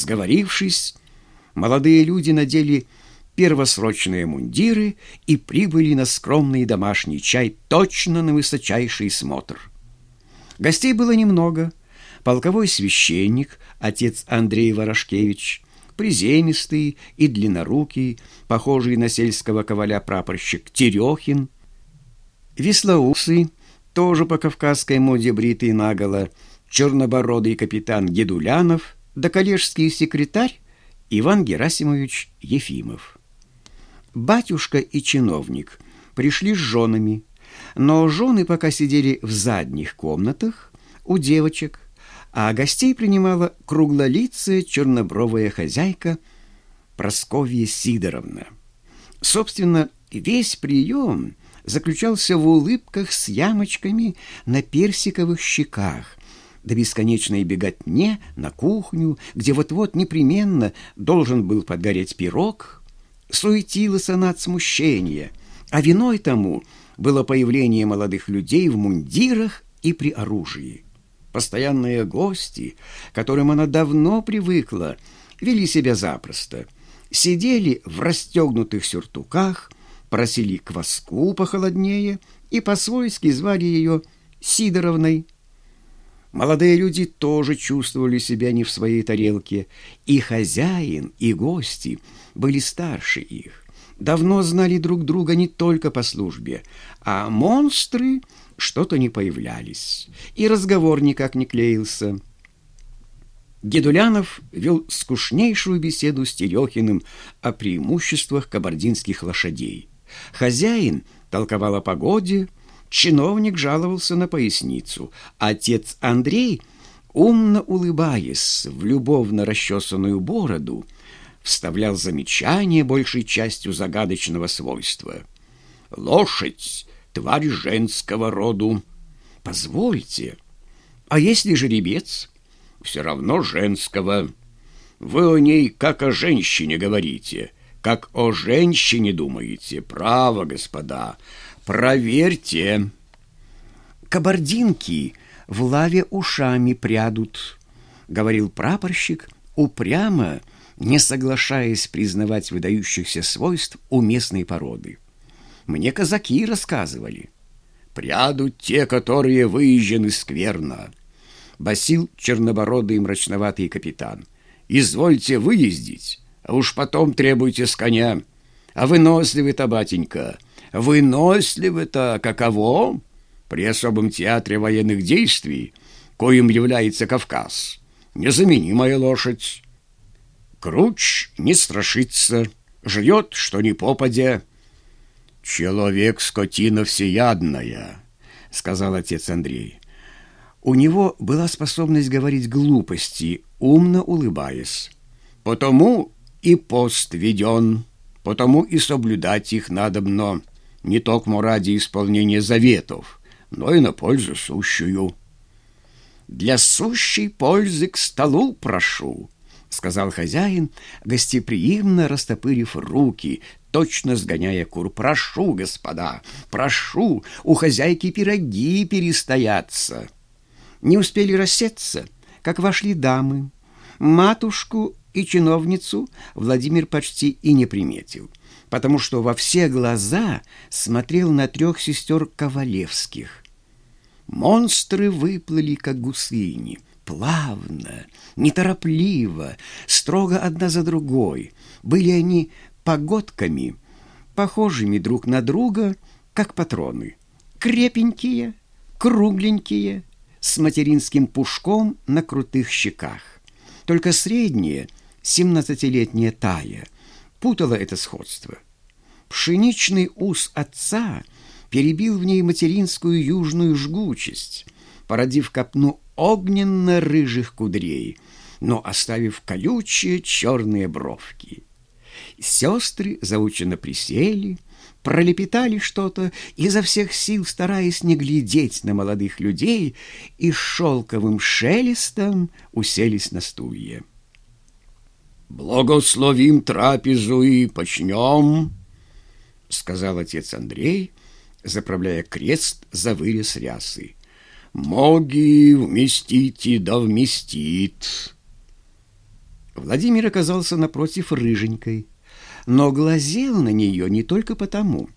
Сговорившись, молодые люди надели первосрочные мундиры и прибыли на скромный домашний чай точно на высочайший смотр. Гостей было немного. Полковой священник, отец Андрей Ворошкевич, приземистый и длиннорукий, похожий на сельского коваля прапорщик Терехин, веслоусый, тоже по кавказской моде бритый наголо, чернобородый капитан Гедулянов, да коллежский секретарь Иван Герасимович Ефимов. Батюшка и чиновник пришли с женами, но жены пока сидели в задних комнатах у девочек, а гостей принимала круглолицая чернобровая хозяйка Просковья Сидоровна. Собственно, весь прием заключался в улыбках с ямочками на персиковых щеках, до бесконечной беготне на кухню, где вот-вот непременно должен был подгореть пирог – суетилась она от смущения, а виной тому было появление молодых людей в мундирах и при оружии. Постоянные гости, к которым она давно привыкла, вели себя запросто, сидели в расстегнутых сюртуках, просили кваску похолоднее и по-свойски звали ее Сидоровной. Молодые люди тоже чувствовали себя не в своей тарелке, и хозяин, и гости были старше их, давно знали друг друга не только по службе, а монстры что-то не появлялись, и разговор никак не клеился. Гедулянов вел скучнейшую беседу с Терехиным о преимуществах кабардинских лошадей. Хозяин толковал о погоде, Чиновник жаловался на поясницу. Отец Андрей, умно улыбаясь в любовно расчесанную бороду, вставлял замечание большей частью загадочного свойства. «Лошадь — тварь женского роду. Позвольте, а если жеребец? Все равно женского. Вы о ней как о женщине говорите, как о женщине думаете. Право, господа». Проверьте. Кабардинки в лаве ушами прядут, говорил прапорщик, упрямо не соглашаясь признавать выдающихся свойств у местной породы. Мне казаки рассказывали. Прядут те, которые выезжены скверно. Басил чернобородый мрачноватый капитан. Извольте выездить, а уж потом требуйте с коня. А выносливый-то, батенька, — Выносливы-то каково? При особом театре военных действий, коим является Кавказ, незаменимая лошадь. Круч не страшится, жрет, что ни попадя. «Человек — скотина всеядная», — сказал отец Андрей. У него была способность говорить глупости, умно улыбаясь. «Потому и пост веден, потому и соблюдать их надобно не только ради исполнения заветов, но и на пользу сущую. «Для сущей пользы к столу прошу», — сказал хозяин, гостеприимно растопырив руки, точно сгоняя кур. «Прошу, господа, прошу, у хозяйки пироги перестоятся». Не успели рассеться, как вошли дамы. Матушку и чиновницу Владимир почти и не приметил, потому что во все глаза смотрел на трех сестер Ковалевских. Монстры выплыли, как гусыни, плавно, неторопливо, строго одна за другой. Были они погодками, похожими друг на друга, как патроны. Крепенькие, кругленькие, с материнским пушком на крутых щеках. Только средние — семнадцатилетняя Тая путала это сходство. Пшеничный ус отца перебил в ней материнскую южную жгучесть, породив копну огненно-рыжих кудрей, но оставив колючие черные бровки. Сестры заученно присели, пролепетали что-то, изо всех сил стараясь не глядеть на молодых людей, и шелковым шелестом уселись на стулья. «Благословим трапезу и почнем», — сказал отец Андрей, заправляя крест за вырез рясы. «Моги вместите да вместит». Владимир оказался напротив рыженькой, но глазел на нее не только потому.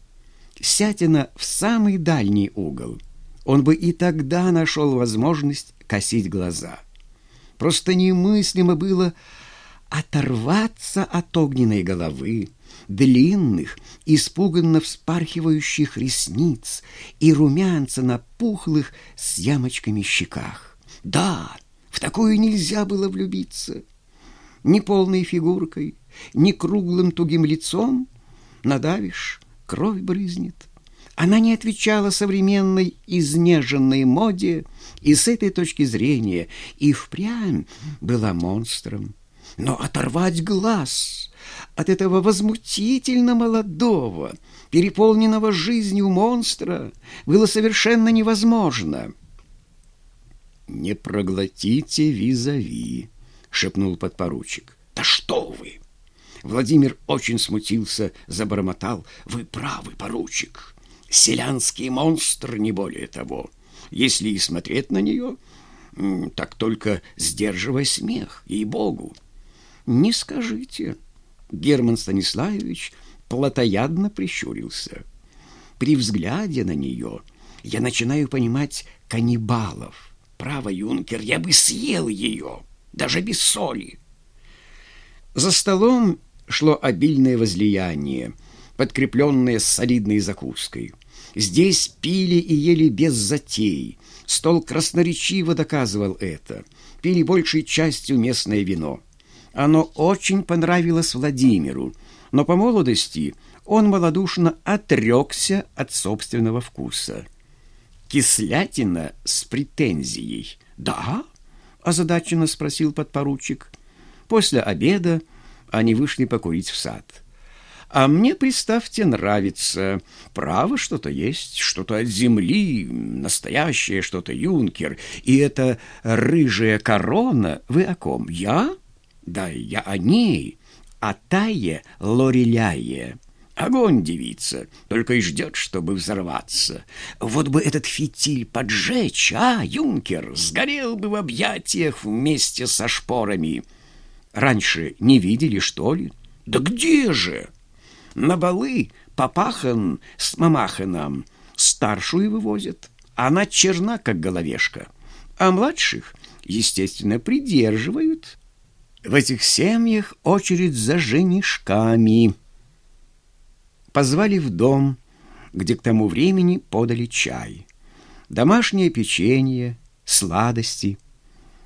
Сятина в самый дальний угол. Он бы и тогда нашел возможность косить глаза. Просто немыслимо было оторваться от огненной головы, длинных, испуганно вспархивающих ресниц и румянца на пухлых с ямочками щеках. Да, в такую нельзя было влюбиться. Ни полной фигуркой, ни круглым тугим лицом надавишь, кровь брызнет. Она не отвечала современной изнеженной моде и с этой точки зрения и впрямь была монстром. Но оторвать глаз от этого возмутительно молодого, переполненного жизнью монстра было совершенно невозможно. «Не проглотите визави», — шепнул подпоручик. «Да что вы!» Владимир очень смутился, забормотал. «Вы правы, поручик. Селянский монстр, не более того. Если и смотреть на нее, так только сдерживая смех, ей-богу». «Не скажите», Герман Станиславович плотоядно прищурился. При взгляде на нее я начинаю понимать каннибалов. Право, юнкер, я бы съел ее, даже без соли. За столом шло обильное возлияние, подкрепленное солидной закуской. Здесь пили и ели без затей. Стол красноречиво доказывал это. Пили большей частью местное вино. Оно очень понравилось Владимиру, но по молодости он малодушно отрекся от собственного вкуса. «Кислятина с претензией». «Да?» – озадаченно спросил подпоручик. После обеда они вышли покурить в сад. А мне, представьте, нравится. Право что-то есть, что-то от земли, настоящее что-то, юнкер. И эта рыжая корона, вы о ком? Я? Да я о ней, о тае лореляе. Огонь девица, только и ждет, чтобы взорваться. Вот бы этот фитиль поджечь, а, юнкер, сгорел бы в объятиях вместе со шпорами. Раньше не видели, что ли? Да где же? На балы папахан с мамаханом старшую вывозят. Она черна, как головешка. А младших, естественно, придерживают. В этих семьях очередь за женишками. Позвали в дом, где к тому времени подали чай. Домашнее печенье, сладости.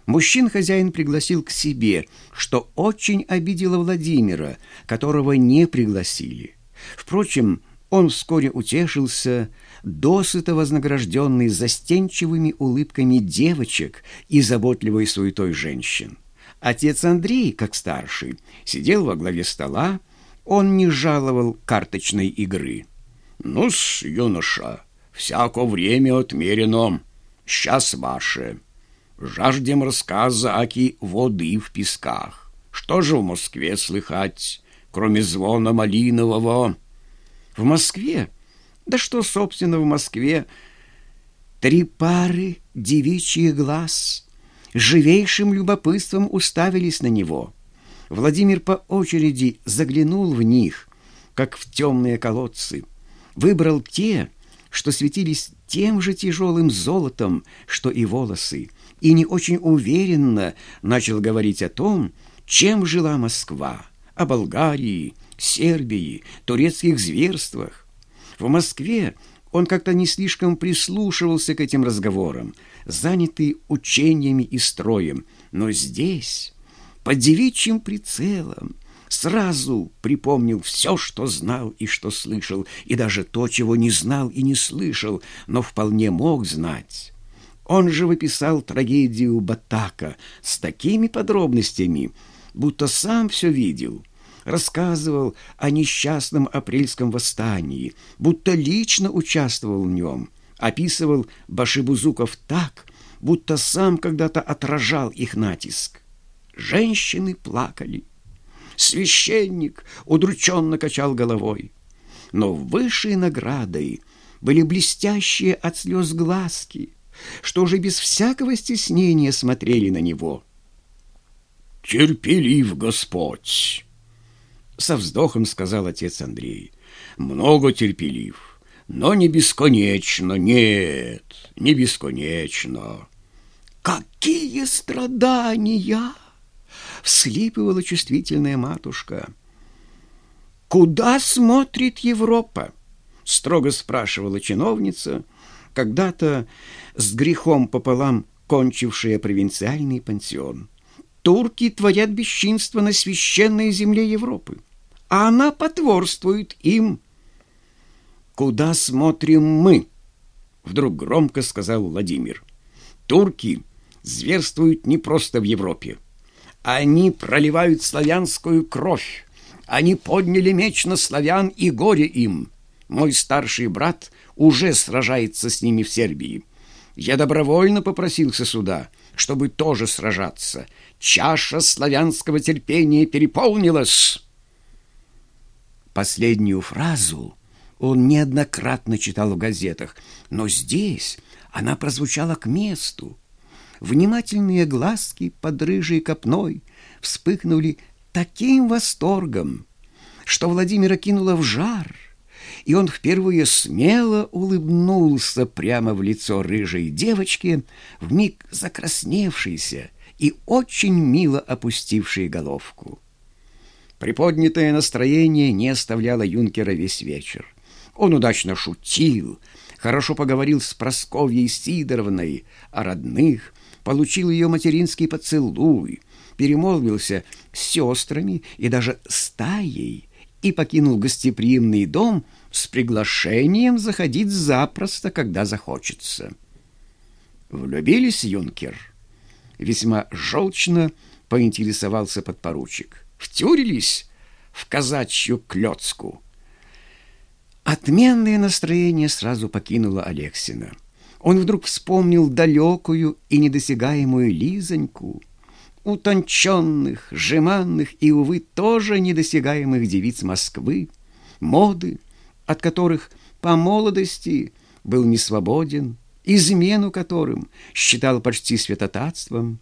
Мужчин хозяин пригласил к себе, что очень обидело Владимира, которого не пригласили. Впрочем, он вскоре утешился, досыто вознагражденный застенчивыми улыбками девочек и заботливой суетой женщин. Отец Андрей, как старший, сидел во главе стола, он не жаловал карточной игры. «Ну-с, юноша, всяко время отмерено, сейчас ваше. Жаждем рассказа аки воды в песках. Что же в Москве слыхать, кроме звона малинового?» «В Москве? Да что, собственно, в Москве? Три пары девичьих глаз» живейшим любопытством уставились на него. Владимир по очереди заглянул в них, как в темные колодцы, выбрал те, что светились тем же тяжелым золотом, что и волосы, и не очень уверенно начал говорить о том, чем жила Москва, о Болгарии, Сербии, турецких зверствах. В Москве он как-то не слишком прислушивался к этим разговорам, занятый учениями и строем, но здесь, под девичьим прицелом, сразу припомнил все, что знал и что слышал, и даже то, чего не знал и не слышал, но вполне мог знать. Он же выписал трагедию Батака с такими подробностями, будто сам все видел, рассказывал о несчастном апрельском восстании, будто лично участвовал в нем, описывал Башибузуков так, будто сам когда-то отражал их натиск. Женщины плакали. Священник удрученно качал головой. Но высшей наградой были блестящие от слез глазки, что уже без всякого стеснения смотрели на него. терпелив Господь!» Со вздохом сказал отец Андрей. «Много терпелив, но не бесконечно, нет, не бесконечно». «Какие страдания!» — вслипывала чувствительная матушка. «Куда смотрит Европа?» — строго спрашивала чиновница, когда-то с грехом пополам кончившая провинциальный пансион. «Турки творят бесчинство на священной земле Европы, а она потворствует им». «Куда смотрим мы?» — вдруг громко сказал Владимир. «Турки зверствуют не просто в Европе. Они проливают славянскую кровь. Они подняли меч на славян, и горе им. Мой старший брат уже сражается с ними в Сербии. Я добровольно попросился сюда, чтобы тоже сражаться. Чаша славянского терпения переполнилась. Последнюю фразу он неоднократно читал в газетах, но здесь она прозвучала к месту. Внимательные глазки под рыжей копной вспыхнули таким восторгом, что Владимира кинуло в жар, и он впервые смело улыбнулся прямо в лицо рыжей девочки, вмиг закрасневшейся и очень мило опустившей головку. Приподнятое настроение не оставляло юнкера весь вечер. Он удачно шутил, хорошо поговорил с Просковьей Сидоровной о родных, получил ее материнский поцелуй, перемолвился с сестрами и даже стаей и покинул гостеприимный дом с приглашением заходить запросто, когда захочется. Влюбились, юнкер? Весьма желчно поинтересовался подпоручик. Втюрились в казачью клёцку. Отменное настроение сразу покинуло Алексина. Он вдруг вспомнил далекую и недосягаемую Лизоньку, утонченных, жеманных и, увы, тоже недосягаемых девиц Москвы, моды, от которых по молодости был несвободен, измену которым считал почти святотатством.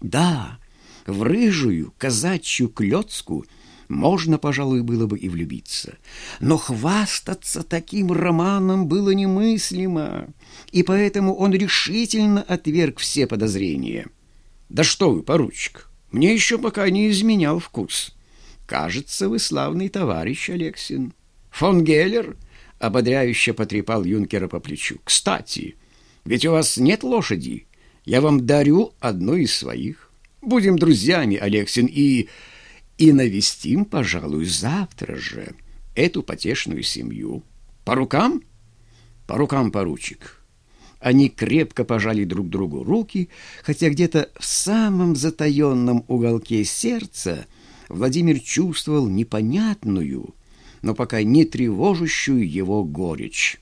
Да, в рыжую казачью клёцку можно, пожалуй, было бы и влюбиться. Но хвастаться таким романом было немыслимо, и поэтому он решительно отверг все подозрения. «Да что вы, поручик, мне еще пока не изменял вкус. Кажется, вы славный товарищ, Алексин». Фон Геллер ободряюще потрепал юнкера по плечу. «Кстати, ведь у вас нет лошади. Я вам дарю одну из своих. Будем друзьями, Алексин, и... и навестим, пожалуй, завтра же эту потешную семью. По рукам? По рукам, поручик». Они крепко пожали друг другу руки, хотя где-то в самом затаенном уголке сердца Владимир чувствовал непонятную, но пока не тревожащую его горечь.